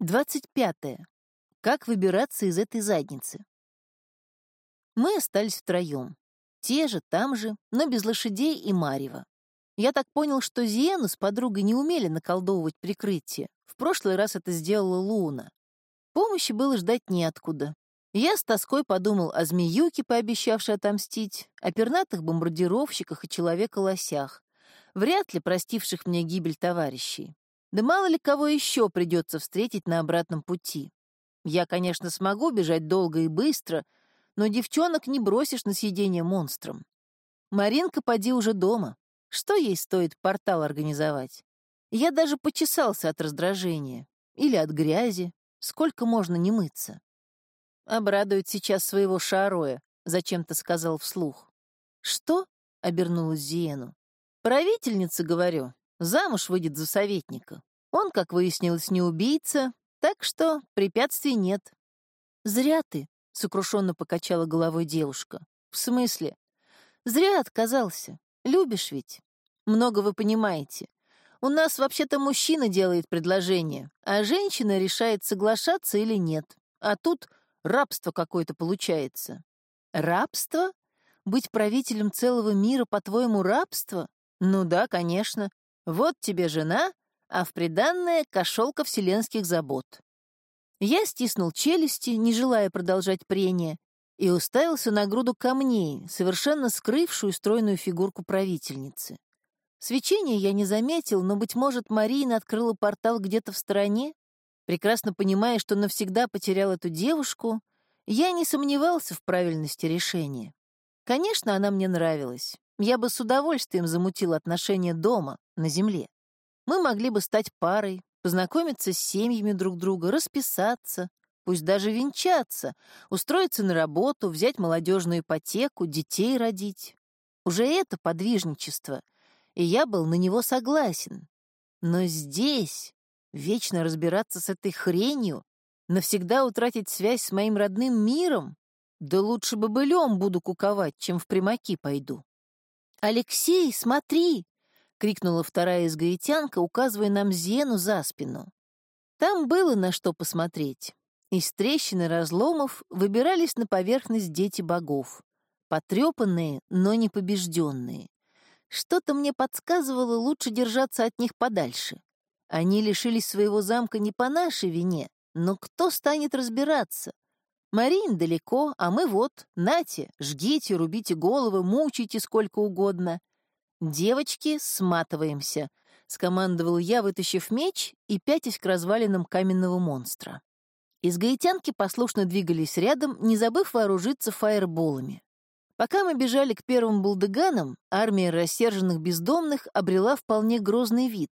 Двадцать пятое. Как выбираться из этой задницы? Мы остались втроем. Те же, там же, но без лошадей и Марева. Я так понял, что Зиену с подругой не умели наколдовывать прикрытие. В прошлый раз это сделала Луна. Помощи было ждать неоткуда. Я с тоской подумал о змеюке, пообещавшей отомстить, о пернатых бомбардировщиках и человека-лосях, вряд ли простивших мне гибель товарищей. Да мало ли кого еще придется встретить на обратном пути. Я, конечно, смогу бежать долго и быстро, но девчонок не бросишь на съедение монстром. Маринка поди уже дома. Что ей стоит портал организовать? Я даже почесался от раздражения. Или от грязи. Сколько можно не мыться? Обрадует сейчас своего Шароя, зачем-то сказал вслух. «Что?» — обернулась Зиену. «Правительница, говорю. Замуж выйдет за советника. Он, как выяснилось, не убийца, так что препятствий нет. «Зря ты», — сокрушенно покачала головой девушка. «В смысле?» «Зря отказался. Любишь ведь. Много вы понимаете. У нас вообще-то мужчина делает предложение, а женщина решает, соглашаться или нет. А тут рабство какое-то получается». «Рабство? Быть правителем целого мира, по-твоему, рабство? Ну да, конечно. Вот тебе жена, а в приданное — кошелка вселенских забот. Я стиснул челюсти, не желая продолжать прение, и уставился на груду камней, совершенно скрывшую стройную фигурку правительницы. Свечение я не заметил, но, быть может, Марина открыла портал где-то в стороне? Прекрасно понимая, что навсегда потерял эту девушку, я не сомневался в правильности решения. Конечно, она мне нравилась. Я бы с удовольствием замутил отношения дома, на земле. Мы могли бы стать парой, познакомиться с семьями друг друга, расписаться, пусть даже венчаться, устроиться на работу, взять молодежную ипотеку, детей родить. Уже это подвижничество, и я был на него согласен. Но здесь вечно разбираться с этой хренью, навсегда утратить связь с моим родным миром, да лучше бы былем буду куковать, чем в примаки пойду. «Алексей, смотри!» — крикнула вторая изгаитянка, указывая нам Зену за спину. Там было на что посмотреть. Из трещины разломов выбирались на поверхность дети богов. Потрепанные, но не побежденные. Что-то мне подсказывало лучше держаться от них подальше. Они лишились своего замка не по нашей вине, но кто станет разбираться? Марин далеко, а мы вот, нате, жгите, рубите головы, мучайте сколько угодно. «Девочки, сматываемся», — скомандовал я, вытащив меч и пятясь к развалинам каменного монстра. Из гаитянки послушно двигались рядом, не забыв вооружиться фаерболами. Пока мы бежали к первым булдыганам, армия рассерженных бездомных обрела вполне грозный вид.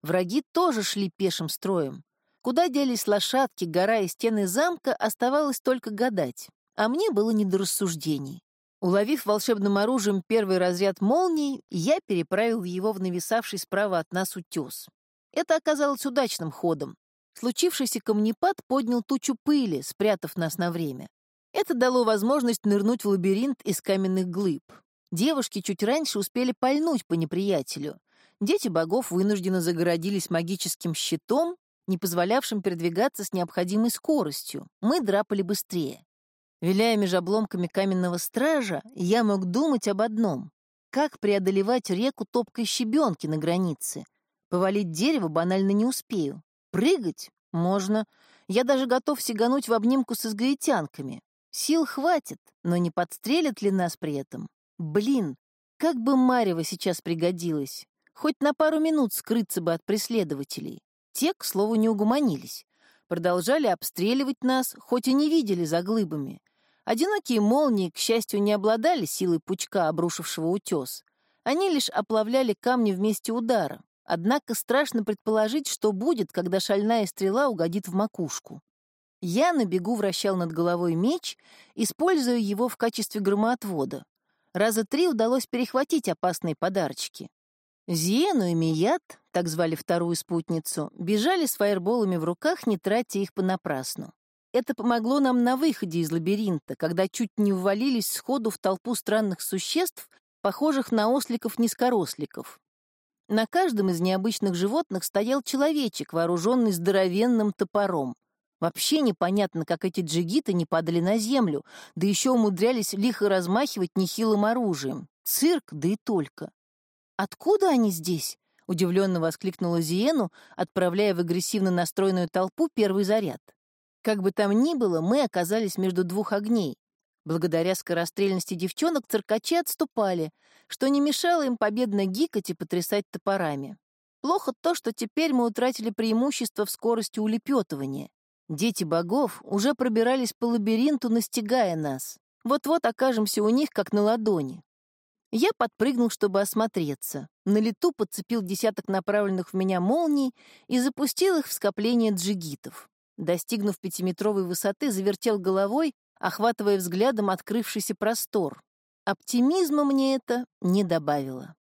Враги тоже шли пешим строем. Куда делись лошадки, гора и стены замка, оставалось только гадать. А мне было не до рассуждений. Уловив волшебным оружием первый разряд молний, я переправил его в нависавший справа от нас утес. Это оказалось удачным ходом. Случившийся камнепад поднял тучу пыли, спрятав нас на время. Это дало возможность нырнуть в лабиринт из каменных глыб. Девушки чуть раньше успели пальнуть по неприятелю. Дети богов вынужденно загородились магическим щитом, не позволявшим передвигаться с необходимой скоростью. Мы драпали быстрее. Виляя между обломками каменного стража, я мог думать об одном — как преодолевать реку топкой щебенки на границе. Повалить дерево банально не успею. Прыгать? Можно. Я даже готов сигануть в обнимку с изгаитянками. Сил хватит, но не подстрелят ли нас при этом? Блин, как бы Марева сейчас пригодилась. Хоть на пару минут скрыться бы от преследователей. Те, к слову, не угуманились. Продолжали обстреливать нас, хоть и не видели за глыбами. Одинокие молнии, к счастью, не обладали силой пучка, обрушившего утес. Они лишь оплавляли камни вместе удара. Однако страшно предположить, что будет, когда шальная стрела угодит в макушку. Я на бегу вращал над головой меч, используя его в качестве громоотвода. Раза три удалось перехватить опасные подарочки. Зиену и Мият, так звали вторую спутницу, бежали с фаерболами в руках, не тратя их понапрасну. Это помогло нам на выходе из лабиринта, когда чуть не ввалились сходу в толпу странных существ, похожих на осликов-низкоросликов. На каждом из необычных животных стоял человечек, вооруженный здоровенным топором. Вообще непонятно, как эти джигиты не падали на землю, да еще умудрялись лихо размахивать нехилым оружием. Цирк, да и только. «Откуда они здесь?» — удивленно воскликнула Зиену, отправляя в агрессивно настроенную толпу первый заряд. Как бы там ни было, мы оказались между двух огней. Благодаря скорострельности девчонок циркачи отступали, что не мешало им победно гикать и потрясать топорами. Плохо то, что теперь мы утратили преимущество в скорости улепетывания. Дети богов уже пробирались по лабиринту, настигая нас. Вот-вот окажемся у них, как на ладони. Я подпрыгнул, чтобы осмотреться. На лету подцепил десяток направленных в меня молний и запустил их в скопление джигитов. Достигнув пятиметровой высоты, завертел головой, охватывая взглядом открывшийся простор. Оптимизма мне это не добавило.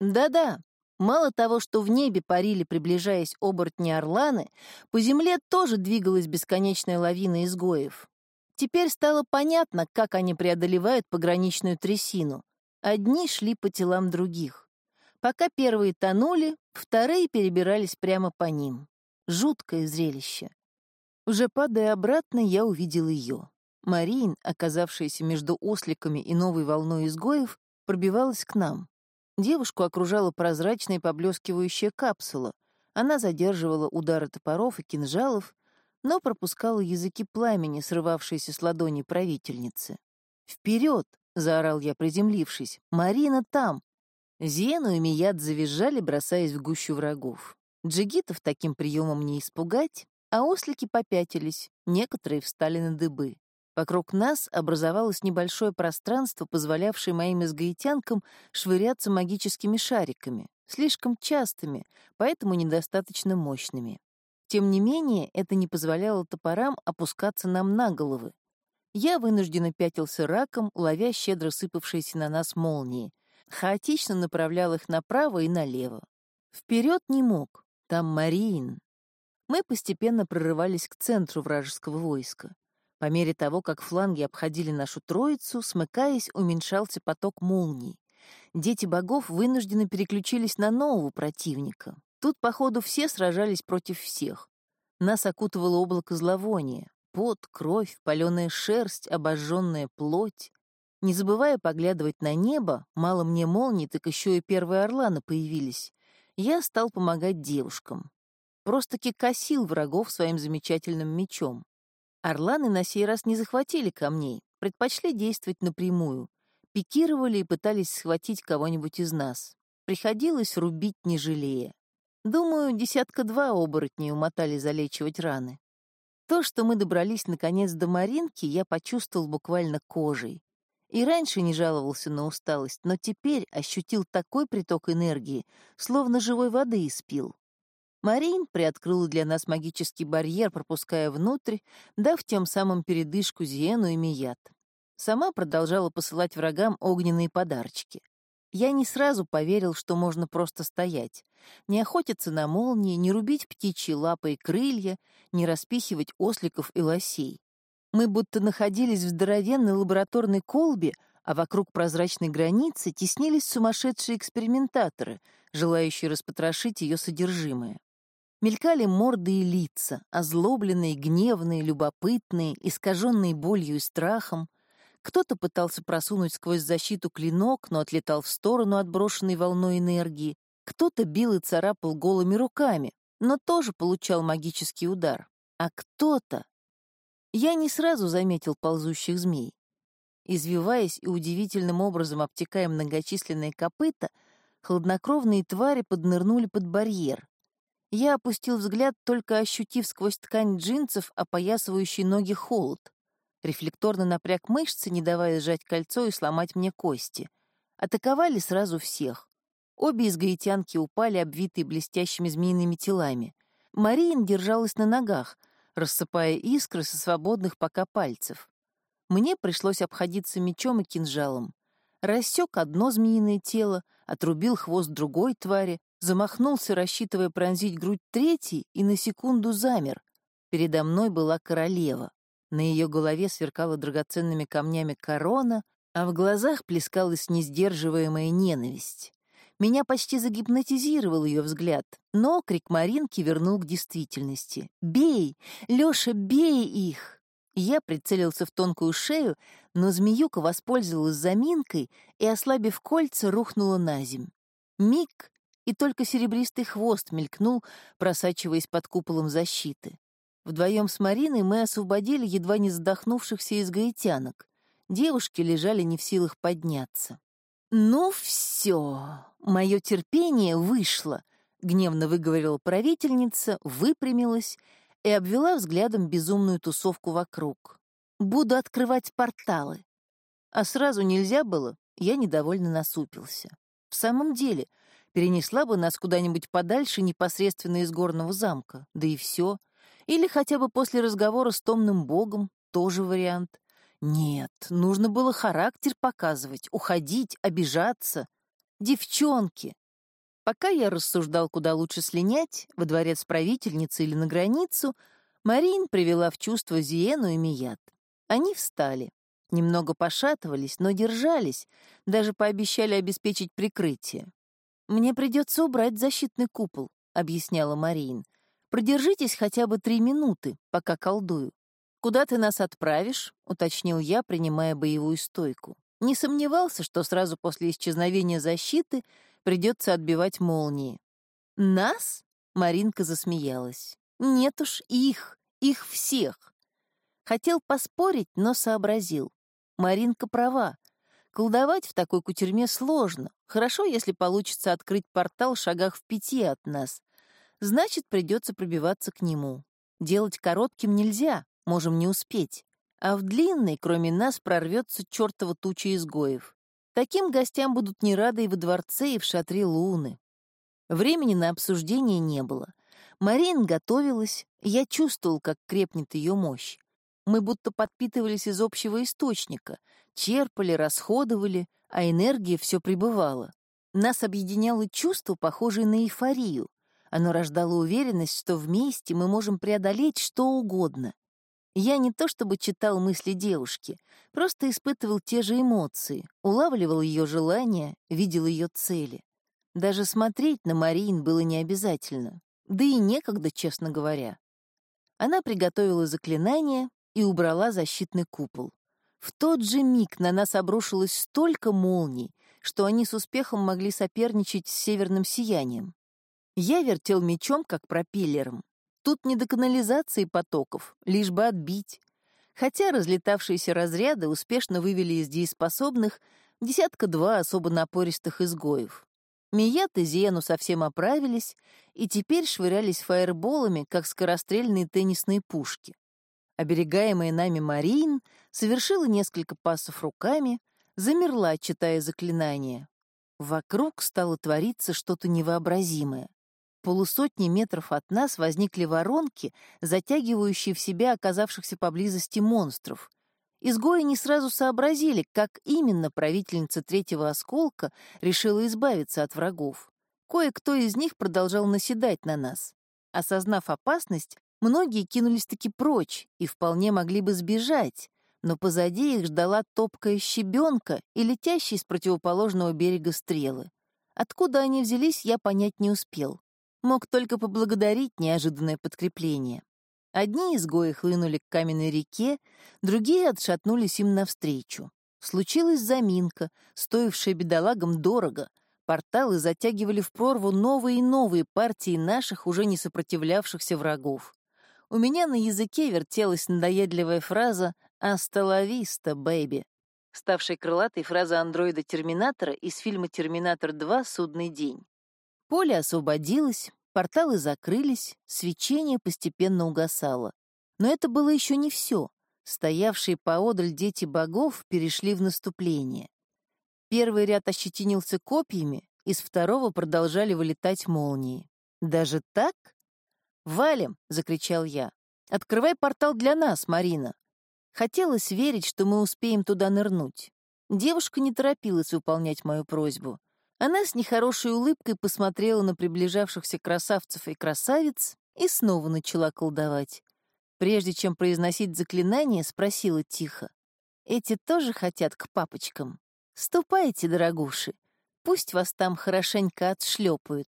Да-да, мало того, что в небе парили, приближаясь оборотни-орланы, по земле тоже двигалась бесконечная лавина изгоев. Теперь стало понятно, как они преодолевают пограничную трясину. Одни шли по телам других. Пока первые тонули, вторые перебирались прямо по ним. Жуткое зрелище. Уже падая обратно, я увидел ее. Марин, оказавшаяся между осликами и новой волной изгоев, пробивалась к нам. Девушку окружала прозрачная поблескивающая капсула. Она задерживала удары топоров и кинжалов, но пропускала языки пламени, срывавшиеся с ладони правительницы. «Вперед!» — заорал я, приземлившись. «Марина там!» Зену и Мияд завизжали, бросаясь в гущу врагов. Джигитов таким приемом не испугать, а ослики попятились, некоторые встали на дыбы. Вокруг нас образовалось небольшое пространство, позволявшее моим изгаитянкам швыряться магическими шариками, слишком частыми, поэтому недостаточно мощными. Тем не менее, это не позволяло топорам опускаться нам на головы. Я вынужденно пятился раком, ловя щедро сыпавшиеся на нас молнии. Хаотично направлял их направо и налево. Вперед не мог, там Мариин. Мы постепенно прорывались к центру вражеского войска. По мере того, как фланги обходили нашу троицу, смыкаясь, уменьшался поток молний. Дети богов вынуждены переключились на нового противника. Тут, походу, все сражались против всех. Нас окутывало облако зловония. Пот, кровь, паленая шерсть, обожженная плоть. Не забывая поглядывать на небо, мало мне молний, так еще и первые орланы появились, я стал помогать девушкам. Просто-таки косил врагов своим замечательным мечом. Орланы на сей раз не захватили камней, предпочли действовать напрямую. Пикировали и пытались схватить кого-нибудь из нас. Приходилось рубить, не жалея. Думаю, десятка-два оборотней умотали залечивать раны. То, что мы добрались наконец до Маринки, я почувствовал буквально кожей. И раньше не жаловался на усталость, но теперь ощутил такой приток энергии, словно живой воды испил. Марин приоткрыла для нас магический барьер, пропуская внутрь, дав тем самым передышку Зиену и Мият. Сама продолжала посылать врагам огненные подарочки. Я не сразу поверил, что можно просто стоять, не охотиться на молнии, не рубить птичьи лапы и крылья, не распихивать осликов и лосей. Мы будто находились в здоровенной лабораторной колбе, а вокруг прозрачной границы теснились сумасшедшие экспериментаторы, желающие распотрошить ее содержимое. Мелькали морды и лица, озлобленные, гневные, любопытные, искаженные болью и страхом. Кто-то пытался просунуть сквозь защиту клинок, но отлетал в сторону отброшенной волной энергии. Кто-то бил и царапал голыми руками, но тоже получал магический удар. А кто-то... Я не сразу заметил ползущих змей. Извиваясь и удивительным образом обтекая многочисленные копыта, хладнокровные твари поднырнули под барьер, я опустил взгляд, только ощутив сквозь ткань джинсов опоясывающий ноги холод. Рефлекторно напряг мышцы, не давая сжать кольцо и сломать мне кости. Атаковали сразу всех. Обе из гаитянки упали, обвитые блестящими змеиными телами. Мариин держалась на ногах, рассыпая искры со свободных пока пальцев. Мне пришлось обходиться мечом и кинжалом. Рассек одно змеиное тело, отрубил хвост другой твари, замахнулся, рассчитывая пронзить грудь третий, и на секунду замер. Передо мной была королева. На ее голове сверкала драгоценными камнями корона, а в глазах плескалась несдерживаемая ненависть. Меня почти загипнотизировал ее взгляд, но крик Маринки вернул к действительности. «Бей! Лёша, бей их!» Я прицелился в тонкую шею, но змеюка воспользовалась заминкой и, ослабив кольца, рухнула на земь. Миг, и только серебристый хвост мелькнул, просачиваясь под куполом защиты. Вдвоем с Мариной мы освободили едва не задохнувшихся из гаитянок. Девушки лежали не в силах подняться. «Ну все, мое терпение вышло», — гневно выговорила правительница, выпрямилась и обвела взглядом безумную тусовку вокруг. «Буду открывать порталы». А сразу нельзя было, я недовольно насупился. В самом деле, перенесла бы нас куда-нибудь подальше непосредственно из горного замка, да и все. Или хотя бы после разговора с томным богом, тоже вариант. Нет, нужно было характер показывать, уходить, обижаться. Девчонки! Пока я рассуждал, куда лучше слинять, во дворец правительницы или на границу, Марин привела в чувство Зиену и Мият. Они встали. Немного пошатывались, но держались, даже пообещали обеспечить прикрытие. «Мне придется убрать защитный купол», — объясняла Марин. «Продержитесь хотя бы три минуты, пока колдую. «Куда ты нас отправишь?» — уточнил я, принимая боевую стойку. Не сомневался, что сразу после исчезновения защиты придется отбивать молнии. «Нас?» — Маринка засмеялась. «Нет уж их, их всех». Хотел поспорить, но сообразил. Маринка права. Колдовать в такой кутерьме сложно. Хорошо, если получится открыть портал в шагах в пяти от нас. Значит, придется пробиваться к нему. Делать коротким нельзя, можем не успеть. А в длинной, кроме нас, прорвется чертова туча изгоев. Таким гостям будут не рады и во дворце, и в шатре Луны. Времени на обсуждение не было. Марин готовилась, я чувствовал, как крепнет ее мощь. Мы будто подпитывались из общего источника, черпали, расходовали, а энергия все пребывала. Нас объединяло чувство, похожее на эйфорию. Оно рождало уверенность, что вместе мы можем преодолеть что угодно. Я не то чтобы читал мысли девушки, просто испытывал те же эмоции, улавливал ее желания, видел ее цели. Даже смотреть на Марин было не обязательно, да и некогда, честно говоря. Она приготовила заклинание и убрала защитный купол. В тот же миг на нас обрушилось столько молний, что они с успехом могли соперничать с северным сиянием. Я вертел мечом, как пропеллером, Тут не до канализации потоков, лишь бы отбить. Хотя разлетавшиеся разряды успешно вывели из дееспособных десятка-два особо напористых изгоев. Мият и Зену совсем оправились и теперь швырялись фаерболами, как скорострельные теннисные пушки. Оберегаемая нами Марин совершила несколько пасов руками, замерла, читая заклинание. Вокруг стало твориться что-то невообразимое полусотни метров от нас возникли воронки, затягивающие в себя оказавшихся поблизости монстров. Изгои не сразу сообразили, как именно правительница третьего осколка решила избавиться от врагов. Кое-кто из них продолжал наседать на нас. Осознав опасность, многие кинулись-таки прочь и вполне могли бы сбежать, но позади их ждала топкая щебенка и летящие с противоположного берега стрелы. Откуда они взялись, я понять не успел. Мог только поблагодарить неожиданное подкрепление. Одни изгои хлынули к каменной реке, другие отшатнулись им навстречу. Случилась заминка, стоившая бедолагам дорого. Порталы затягивали в прорву новые и новые партии наших, уже не сопротивлявшихся врагов. У меня на языке вертелась надоедливая фраза «Асталависта, бэйби», ставшая крылатой фраза андроида-терминатора из фильма «Терминатор 2. Судный день». Поле освободилось, порталы закрылись, свечение постепенно угасало. Но это было еще не все. Стоявшие поодаль дети богов перешли в наступление. Первый ряд ощетинился копьями, из второго продолжали вылетать молнии. «Даже так?» «Валим!» — закричал я. «Открывай портал для нас, Марина!» Хотелось верить, что мы успеем туда нырнуть. Девушка не торопилась выполнять мою просьбу. Она с нехорошей улыбкой посмотрела на приближавшихся красавцев и красавиц и снова начала колдовать. Прежде чем произносить заклинание, спросила тихо. «Эти тоже хотят к папочкам? Ступайте, дорогуши. Пусть вас там хорошенько отшлепают.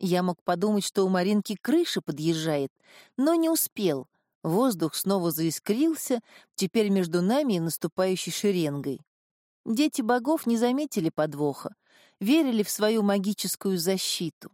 Я мог подумать, что у Маринки крыша подъезжает, но не успел. Воздух снова заискрился, теперь между нами и наступающей шеренгой. Дети богов не заметили подвоха, верили в свою магическую защиту.